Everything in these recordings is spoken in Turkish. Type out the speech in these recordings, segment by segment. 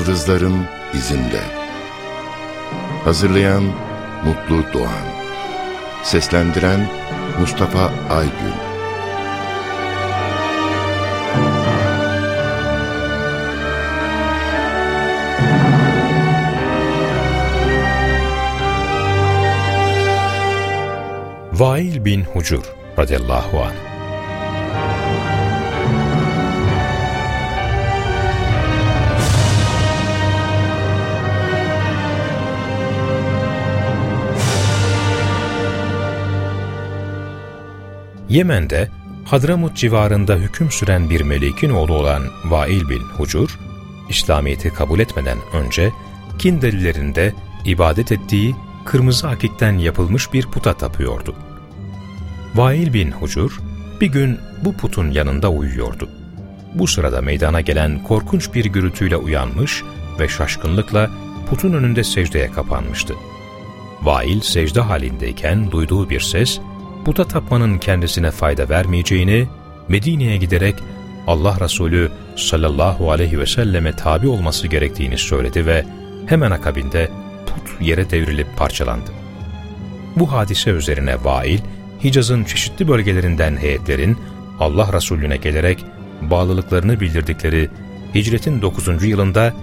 Yıldızların izinde. Hazırlayan Mutlu Doğan. Seslendiren Mustafa Aygün. Vail bin Hucur radıyallahu anh Yemen'de Hadramut civarında hüküm süren bir melikin oğlu olan Vail bin Hucur, İslamiyet'i kabul etmeden önce Kindelilerinde ibadet ettiği kırmızı akikten yapılmış bir puta tapıyordu. Vail bin Hucur bir gün bu putun yanında uyuyordu. Bu sırada meydana gelen korkunç bir gürültüyle uyanmış ve şaşkınlıkla putun önünde secdeye kapanmıştı. Vail secde halindeyken duyduğu bir ses, puta tapmanın kendisine fayda vermeyeceğini, Medine'ye giderek Allah Resulü sallallahu aleyhi ve selleme tabi olması gerektiğini söyledi ve hemen akabinde put yere devrilip parçalandı. Bu hadise üzerine Vail, Hicaz'ın çeşitli bölgelerinden heyetlerin Allah Resulüne gelerek bağlılıklarını bildirdikleri hicretin 9. yılında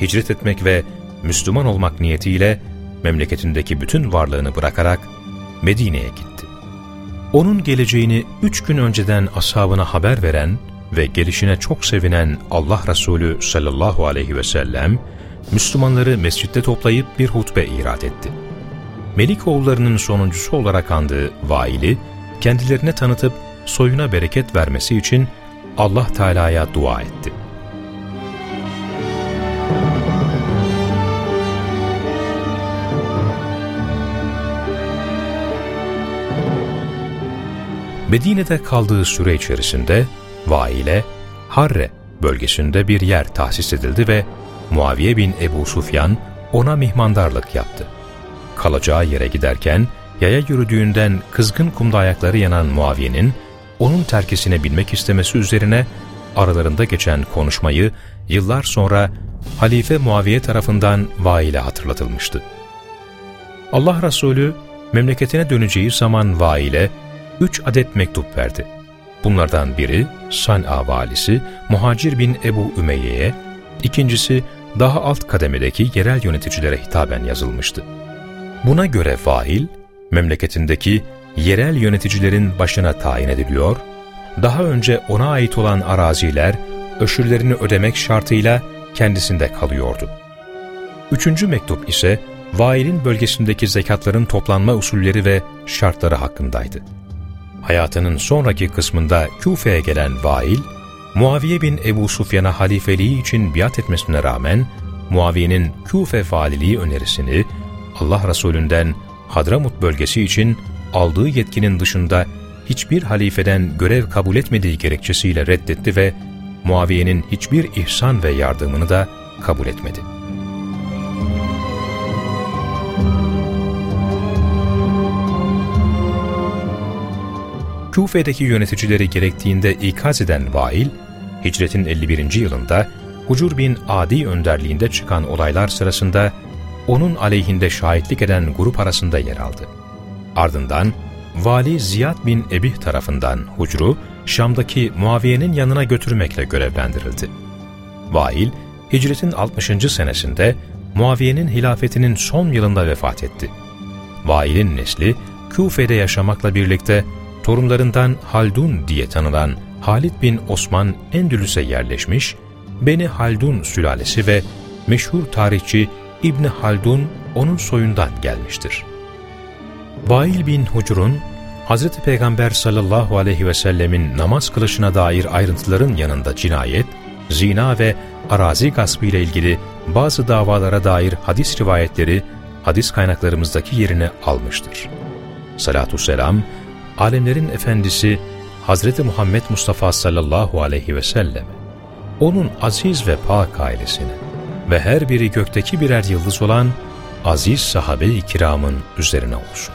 hicret etmek ve Müslüman olmak niyetiyle memleketindeki bütün varlığını bırakarak Medine'ye gitti. Onun geleceğini üç gün önceden ashabına haber veren ve gelişine çok sevinen Allah Resulü sallallahu aleyhi ve sellem, Müslümanları mescitte toplayıp bir hutbe irat etti. Melikoğullarının sonuncusu olarak andığı Vail'i, kendilerine tanıtıp soyuna bereket vermesi için Allah Teala'ya dua etti. Medine'de kaldığı süre içerisinde Vail'e Harre bölgesinde bir yer tahsis edildi ve Muaviye bin Ebu Sufyan ona mihmandarlık yaptı. Kalacağı yere giderken yaya yürüdüğünden kızgın kumda ayakları yanan Muaviye'nin onun terkisine binmek istemesi üzerine aralarında geçen konuşmayı yıllar sonra Halife Muaviye tarafından Vail'e hatırlatılmıştı. Allah Resulü memleketine döneceği zaman Vail'e üç adet mektup verdi. Bunlardan biri San'a valisi Muhacir bin Ebu Ümeyye'ye, ikincisi daha alt kademedeki yerel yöneticilere hitaben yazılmıştı. Buna göre Vail, memleketindeki yerel yöneticilerin başına tayin ediliyor, daha önce ona ait olan araziler öşürlerini ödemek şartıyla kendisinde kalıyordu. Üçüncü mektup ise Vail'in bölgesindeki zekatların toplanma usulleri ve şartları hakkındaydı. Hayatının sonraki kısmında Küfe'ye gelen Vail, Muaviye bin Ebu Sufyan'a halifeliği için biat etmesine rağmen Muaviye'nin Küfe valiliği önerisini Allah Resulünden Hadramut bölgesi için aldığı yetkinin dışında hiçbir halifeden görev kabul etmediği gerekçesiyle reddetti ve Muaviye'nin hiçbir ihsan ve yardımını da kabul etmedi. Küfe'deki yöneticileri gerektiğinde ikaz eden Vail, hicretin 51. yılında Hucur bin Adi önderliğinde çıkan olaylar sırasında onun aleyhinde şahitlik eden grup arasında yer aldı. Ardından Vali Ziyad bin Ebih tarafından Hucr'u Şam'daki Muaviye'nin yanına götürmekle görevlendirildi. Vail, hicretin 60. senesinde Muaviye'nin hilafetinin son yılında vefat etti. Vail'in nesli Küfe'de yaşamakla birlikte torunlarından Haldun diye tanınan Halid bin Osman Endülüs'e yerleşmiş, Beni Haldun sülalesi ve meşhur tarihçi İbni Haldun onun soyundan gelmiştir. Vail bin Hucur'un Hz. Peygamber sallallahu aleyhi ve sellemin namaz kılışına dair ayrıntıların yanında cinayet, zina ve arazi gaspı ile ilgili bazı davalara dair hadis rivayetleri hadis kaynaklarımızdaki yerini almıştır. Salatü selam, alemlerin efendisi Hazreti Muhammed Mustafa sallallahu aleyhi ve sellem, onun aziz ve pak ailesine ve her biri gökteki birer yıldız olan aziz sahabe-i kiramın üzerine olsun.